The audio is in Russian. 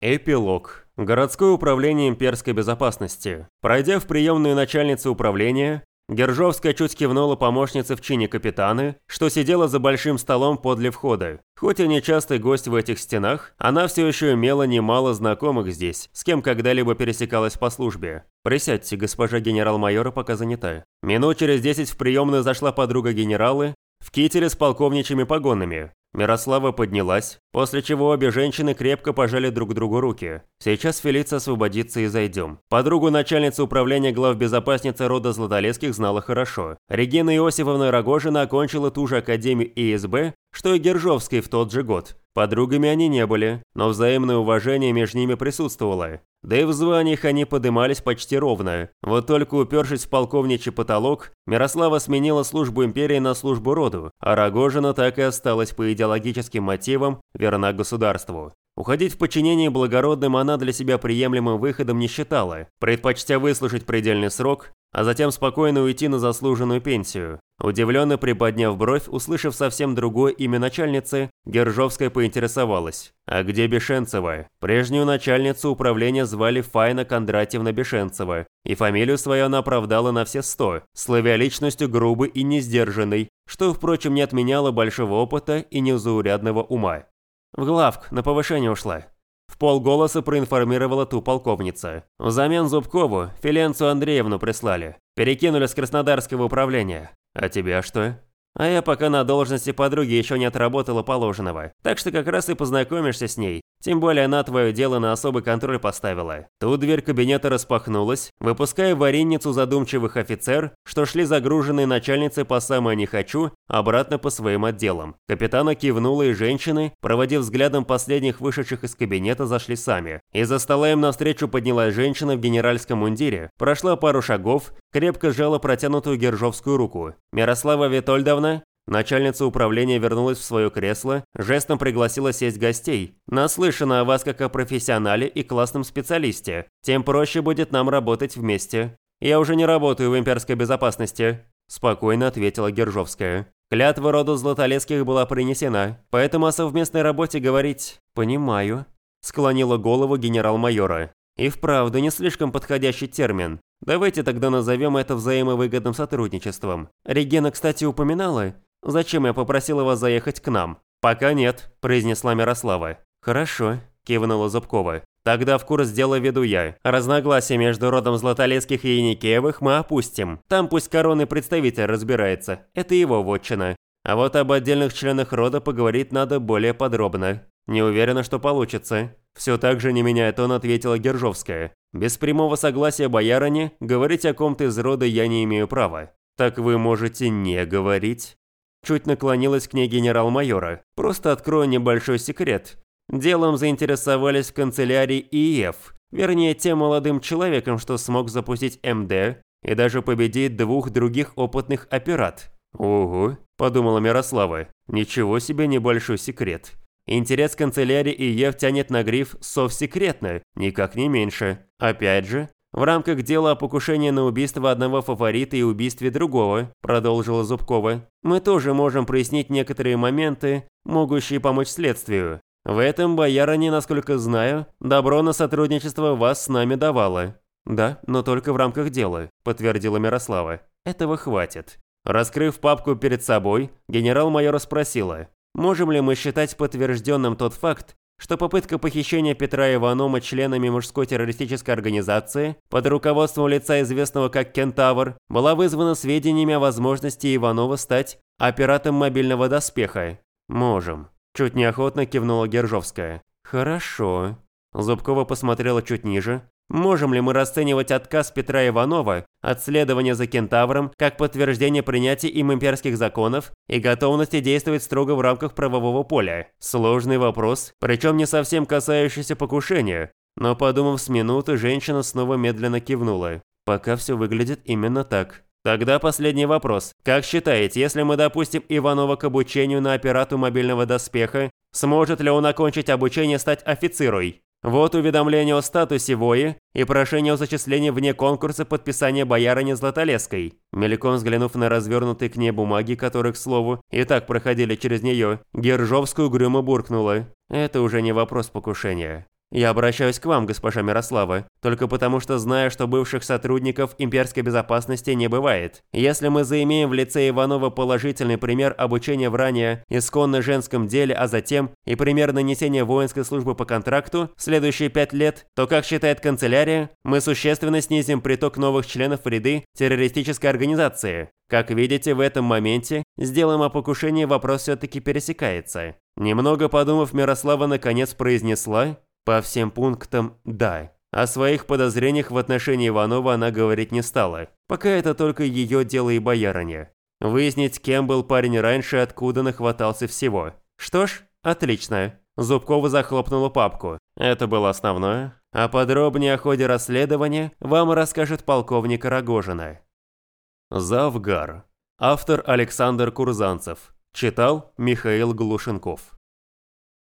Эпилог. Городское управление имперской безопасности. Пройдя в приемную начальницы управления, Гержовская чуть кивнула помощнице в чине капитаны, что сидела за большим столом подле входа. Хоть и не частый гость в этих стенах, она все еще имела немало знакомых здесь, с кем когда-либо пересекалась по службе. «Присядьте, госпожа генерал-майора пока занята». Минут через десять в приемную зашла подруга генералы в кителе с полковничьими погонами. Мирослава поднялась, после чего обе женщины крепко пожали друг другу руки. Сейчас Фелиция освободится и зайдем. Подругу начальницы управления главбезопасницы рода Златолесских знала хорошо. Регина Иосифовна Рогожина окончила ту же академию ИСБ, что и Гержовский в тот же год. Подругами они не были, но взаимное уважение между ними присутствовало. Да и в званиях они подымались почти ровно. Вот только упершись в полковничий потолок, Мирослава сменила службу империи на службу роду, а Рогожина так и осталась по идеологическим мотивам верна государству. Уходить в подчинение благородным она для себя приемлемым выходом не считала, предпочтя выслушать предельный срок, а затем спокойно уйти на заслуженную пенсию. Удивленно приподняв бровь, услышав совсем другое имя начальницы, Гержовская поинтересовалась. «А где Бешенцева?» Прежнюю начальницу управления звали Файна Кондратьевна Бешенцева, и фамилию свою она оправдала на все сто, славя личностью грубой и несдержанной, что, впрочем, не отменяло большого опыта и незаурядного ума. В главк, на повышение ушла. В полголоса проинформировала ту полковница. Взамен Зубкову Филенцу Андреевну прислали. Перекинули с Краснодарского управления. А тебя что? А я пока на должности подруги еще не отработала положенного. Так что как раз и познакомишься с ней. Тем более она твое дело на особый контроль поставила. Тут дверь кабинета распахнулась, выпуская варенницу задумчивых офицер, что шли загруженные начальницы по самое не хочу, обратно по своим отделам. Капитана кивнула и женщины, проводив взглядом последних вышедших из кабинета, зашли сами. Из-за стола им навстречу поднялась женщина в генеральском мундире, прошла пару шагов, крепко сжала протянутую гержовскую руку. «Мирослава Витольдовна?» Начальница управления вернулась в свое кресло, жестом пригласила сесть гостей. Наслышана о вас как о профессионале и классном специалисте. Тем проще будет нам работать вместе. Я уже не работаю в имперской безопасности, спокойно ответила Гержовская. Клятва роду Златолесских была принесена, поэтому о совместной работе говорить «понимаю», склонила голову генерал-майора. И вправду не слишком подходящий термин. Давайте тогда назовем это взаимовыгодным сотрудничеством. Регена, кстати, упоминала, Зачем я попросила вас заехать к нам?» «Пока нет», – произнесла Мирослава. «Хорошо», – кивнула Зубкова. «Тогда в курс дела веду я. Разногласия между родом Златолесских и Яникеевых мы опустим. Там пусть коронный представитель разбирается. Это его вотчина. А вот об отдельных членах рода поговорить надо более подробно. Не уверена, что получится». Все так же не меняя тон, ответила Гержовская. «Без прямого согласия боярыни говорить о ком-то из рода я не имею права». «Так вы можете не говорить?» Чуть наклонилась к ней генерал-майора. «Просто открою небольшой секрет. Делом заинтересовались канцелярии ИЕФ, вернее, тем молодым человеком, что смог запустить МД и даже победить двух других опытных операт». «Ого», – подумала Мирослава, – «ничего себе небольшой секрет». Интерес канцелярии ИЕФ тянет на гриф «совсекретно», никак не меньше. Опять же, в рамках дела о покушении на убийство одного фаворита и убийстве другого, продолжила Зубкова, мы тоже можем прояснить некоторые моменты, могущие помочь следствию. В этом боярыня, насколько знаю, добро на сотрудничество вас с нами давала. Да, но только в рамках дела, подтвердила Мирослава. Этого хватит. Раскрыв папку перед собой, генерал-майор спросила, можем ли мы считать подтвержденным тот факт, что попытка похищения Петра Иванова членами мужской террористической организации под руководством лица известного как Кентавр была вызвана сведениями о возможности Иванова стать оператором мобильного доспеха. «Можем», – чуть неохотно кивнула Гержовская. «Хорошо». Зубкова посмотрела чуть ниже, Можем ли мы расценивать отказ Петра Иванова от за кентавром как подтверждение принятия им имперских законов и готовности действовать строго в рамках правового поля? Сложный вопрос, причем не совсем касающийся покушения. Но подумав с минуты, женщина снова медленно кивнула. Пока все выглядит именно так. Тогда последний вопрос. Как считаете, если мы допустим Иванова к обучению на операту мобильного доспеха, сможет ли он окончить обучение стать офицерой? Вот уведомление о статусе вои и прошение о зачислении вне конкурса подписания боярыни Златолеской. Мельком взглянув на развернутые к ней бумаги, которые, к слову, и так проходили через нее, Гержовскую угрюмо буркнула. Это уже не вопрос покушения. Я обращаюсь к вам, госпожа Мирослава, только потому что знаю, что бывших сотрудников имперской безопасности не бывает. Если мы заимеем в лице Иванова положительный пример обучения в ранее исконно женском деле, а затем и пример нанесения воинской службы по контракту в следующие пять лет, то, как считает канцелярия, мы существенно снизим приток новых членов в ряды террористической организации. Как видите, в этом моменте с делом о покушении вопрос все-таки пересекается. Немного подумав, Мирослава наконец произнесла по всем пунктам «да». О своих подозрениях в отношении Иванова она говорить не стала. Пока это только ее дело и боярыня. Выяснить, кем был парень раньше, откуда нахватался всего. Что ж, отлично. Зубкова захлопнула папку. Это было основное. А подробнее о ходе расследования вам расскажет полковник Рогожина. Завгар. Автор Александр Курзанцев. Читал Михаил Глушенков.